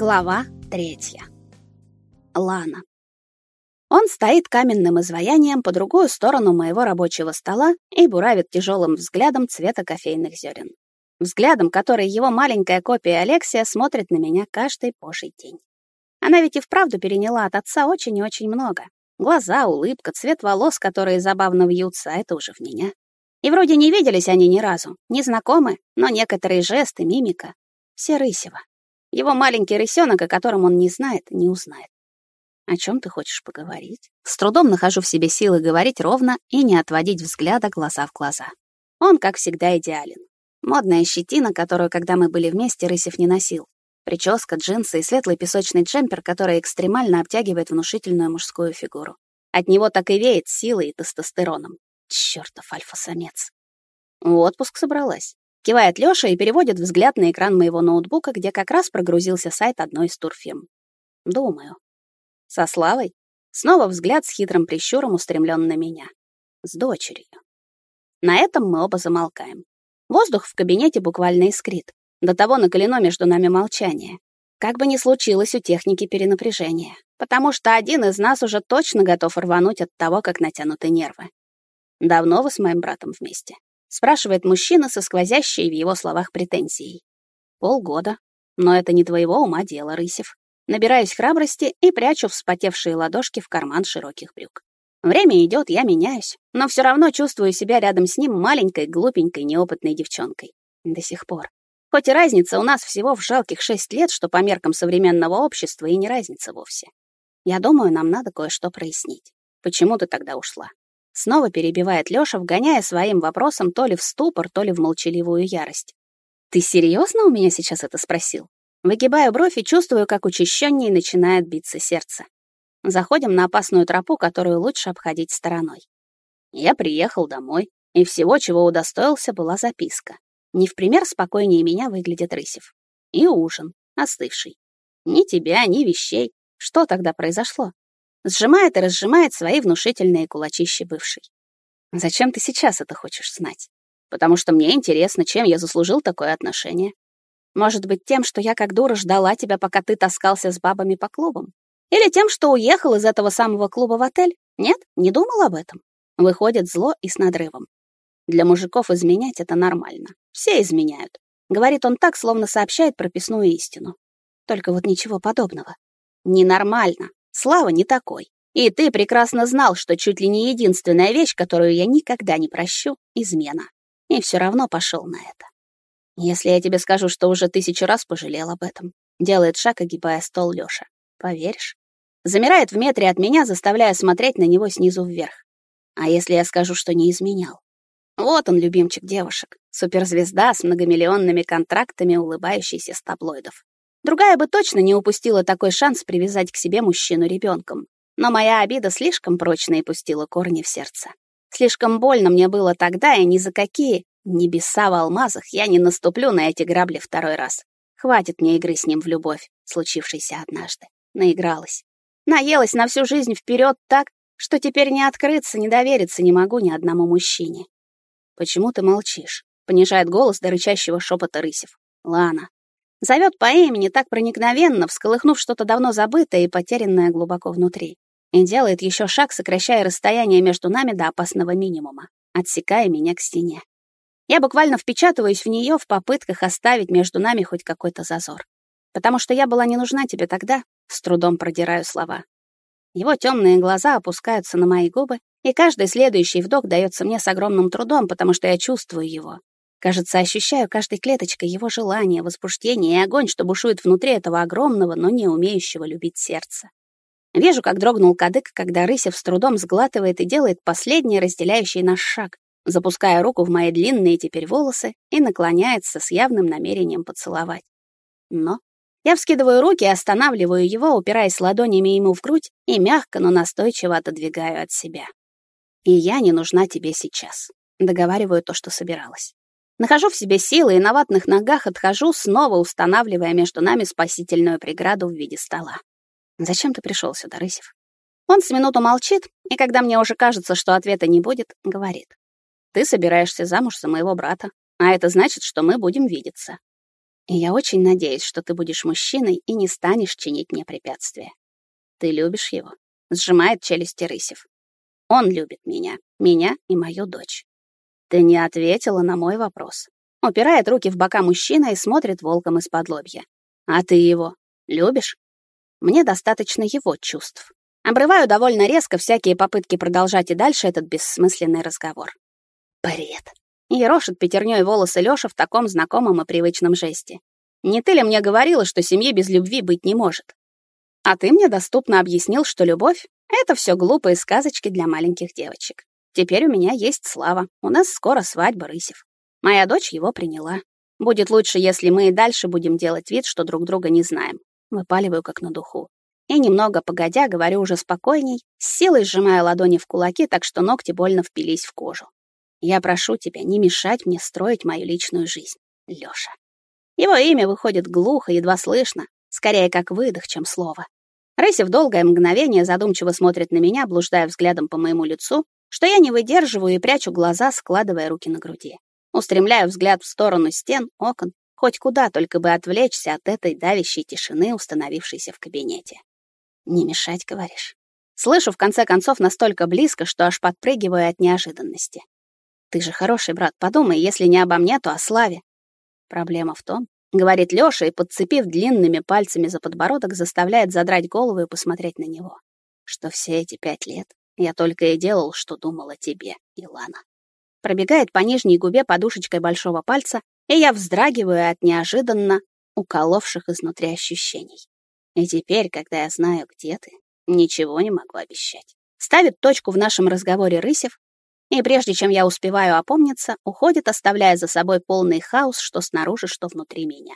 Глава третья. Лана. Он стоит каменным изваянием по другую сторону моего рабочего стола и буравит тяжелым взглядом цвета кофейных зерен. Взглядом, который его маленькая копия Алексия смотрит на меня каждый божий день. Она ведь и вправду переняла от отца очень и очень много. Глаза, улыбка, цвет волос, которые забавно вьются, а это уже в меня. И вроде не виделись они ни разу, не знакомы, но некоторые жесты, мимика — все Рысева. Его маленький рысенок, о котором он не знает, не узнает. О чем ты хочешь поговорить? С трудом нахожу в себе силы говорить ровно и не отводить взгляда глаза в глаза. Он, как всегда, идеален. Модная щетина, которую, когда мы были вместе, Рысев не носил. Прическа, джинсы и светлый песочный джемпер, который экстремально обтягивает внушительную мужскую фигуру. От него так и веет силой и тестостероном. Чёртов альфа-самец. В отпуск собралась. Кивает Лёша и переводит взгляд на экран моего ноутбука, где как раз прогрузился сайт одной из турфирм. Думаю. Со Славой? Снова взгляд с хитрым прищуром устремлен на меня. С дочерью. На этом мы оба замолкаем. Воздух в кабинете буквально искрит. До того накалено между нами молчание. Как бы ни случилось у техники перенапряжение. Потому что один из нас уже точно готов рвануть от того, как натянуты нервы. Давно вы с моим братом вместе? Спрашивает мужчина со сквозящей в его словах претензией. Полгода. Но это не твоего ума дело, Рысев. Набираюсь храбрости и прячу вспотевшие ладошки в карман широких брюк. Время идет, я меняюсь, но все равно чувствую себя рядом с ним маленькой, глупенькой, неопытной девчонкой. До сих пор. Хоть и разница у нас всего в жалких шесть лет, что по меркам современного общества и не разница вовсе. Я думаю, нам надо кое-что прояснить. Почему ты тогда ушла? Снова перебивает Лёша, вгоняя своим вопросом то ли в ступор, то ли в молчаливую ярость. «Ты серьезно у меня сейчас это спросил?» Выгибаю бровь и чувствую, как учащённее начинает биться сердце. Заходим на опасную тропу, которую лучше обходить стороной. Я приехал домой, и всего, чего удостоился, была записка. Не в пример спокойнее меня выглядит Рысев. И ужин, остывший. Ни тебя, ни вещей. Что тогда произошло? Сжимает и разжимает свои внушительные кулачищи бывший. Зачем ты сейчас это хочешь знать? Потому что мне интересно, чем я заслужил такое отношение. Может быть, тем, что я как дура ждала тебя, пока ты таскался с бабами по клубам? Или тем, что уехал из этого самого клуба в отель? Нет, не думал об этом. Выходит зло и с надрывом. Для мужиков изменять это нормально. Все изменяют. Говорит он так, словно сообщает прописную истину. Только вот ничего подобного. Ненормально. Слава не такой. И ты прекрасно знал, что чуть ли не единственная вещь, которую я никогда не прощу — измена. И все равно пошел на это. Если я тебе скажу, что уже тысячу раз пожалел об этом, делает шаг, огибая стол Лёша. Поверишь? Замирает в метре от меня, заставляя смотреть на него снизу вверх. А если я скажу, что не изменял? Вот он, любимчик девушек. Суперзвезда с многомиллионными контрактами, улыбающийся с таблоидов. Другая бы точно не упустила такой шанс привязать к себе мужчину ребенком. Но моя обида слишком прочно и пустила корни в сердце. Слишком больно мне было тогда, и ни за какие небеса в алмазах я не наступлю на эти грабли второй раз. Хватит мне игры с ним в любовь, случившейся однажды. Наигралась. Наелась на всю жизнь вперед так, что теперь не открыться, не довериться не могу ни одному мужчине. «Почему ты молчишь?» — понижает голос до рычащего шепота Рысев. «Лана, Зовет по имени так проникновенно, всколыхнув что-то давно забытое и потерянное глубоко внутри. И делает еще шаг, сокращая расстояние между нами до опасного минимума, отсекая меня к стене. Я буквально впечатываюсь в нее в попытках оставить между нами хоть какой-то зазор. Потому что я была не нужна тебе тогда, с трудом продираю слова. Его темные глаза опускаются на мои губы, и каждый следующий вдох дается мне с огромным трудом, потому что я чувствую его, Кажется, ощущаю каждой клеточкой его желание, возбуждение и огонь, что бушует внутри этого огромного, но не умеющего любить сердца. Вижу, как дрогнул кадык, когда Рысев с трудом сглатывает и делает последний разделяющий наш шаг, запуская руку в мои длинные теперь волосы и наклоняется с явным намерением поцеловать. Но я вскидываю руки и останавливаю его, упираясь ладонями ему в грудь и мягко, но настойчиво отодвигаю от себя. И я не нужна тебе сейчас. Договариваю то, что собиралась. Нахожу в себе силы и на ватных ногах отхожу, снова устанавливая между нами спасительную преграду в виде стола. «Зачем ты пришел сюда, Рысев?» Он с минуту молчит, и когда мне уже кажется, что ответа не будет, говорит. «Ты собираешься замуж за моего брата, а это значит, что мы будем видеться». И я очень надеюсь, что ты будешь мужчиной и не станешь чинить мне препятствия. Ты любишь его? Сжимает челюсти Рысев. Он любит меня, меня и мою дочь. Ты не ответила на мой вопрос. Упирает руки в бока мужчина и смотрит волком из-под лобья. А ты его любишь? Мне достаточно его чувств. Обрываю довольно резко всякие попытки продолжать и дальше этот бессмысленный разговор. Бред. Ерошит пятернёй волосы Лёша в таком знакомом и привычном жесте. Не ты ли мне говорила, что семье без любви быть не может? А ты мне доступно объяснил, что любовь — это все глупые сказочки для маленьких девочек. Теперь у меня есть Слава, у нас скоро свадьба Рысев. Моя дочь его приняла. Будет лучше, если мы и дальше будем делать вид, что друг друга не знаем. Выпаливаю как на духу. И немного погодя, говорю уже спокойней, с силой сжимая ладони в кулаки, так что ногти больно впились в кожу. Я прошу тебя не мешать мне строить мою личную жизнь, Лёша. Его имя выходит глухо, едва слышно, скорее как выдох, чем слово. Рысев долгое мгновение задумчиво смотрит на меня, блуждая взглядом по моему лицу, что я не выдерживаю и прячу глаза, складывая руки на груди. Устремляю взгляд в сторону стен, окон, хоть куда, только бы отвлечься от этой давящей тишины, установившейся в кабинете. «Не мешать, говоришь?» Слышу, в конце концов, настолько близко, что аж подпрыгиваю от неожиданности. «Ты же хороший брат, подумай, если не обо мне, то о Славе». Проблема в том, — говорит Лёша и, подцепив длинными пальцами за подбородок, заставляет задрать голову и посмотреть на него, что все эти пять лет я только и делал, что думал о тебе, Илана. Пробегает по нижней губе подушечкой большого пальца, и я вздрагиваю от неожиданно уколовших изнутри ощущений. И теперь, когда я знаю, где ты, ничего не могу обещать. Ставит точку в нашем разговоре Рысев, и прежде чем я успеваю опомниться, уходит, оставляя за собой полный хаос, что снаружи, что внутри меня.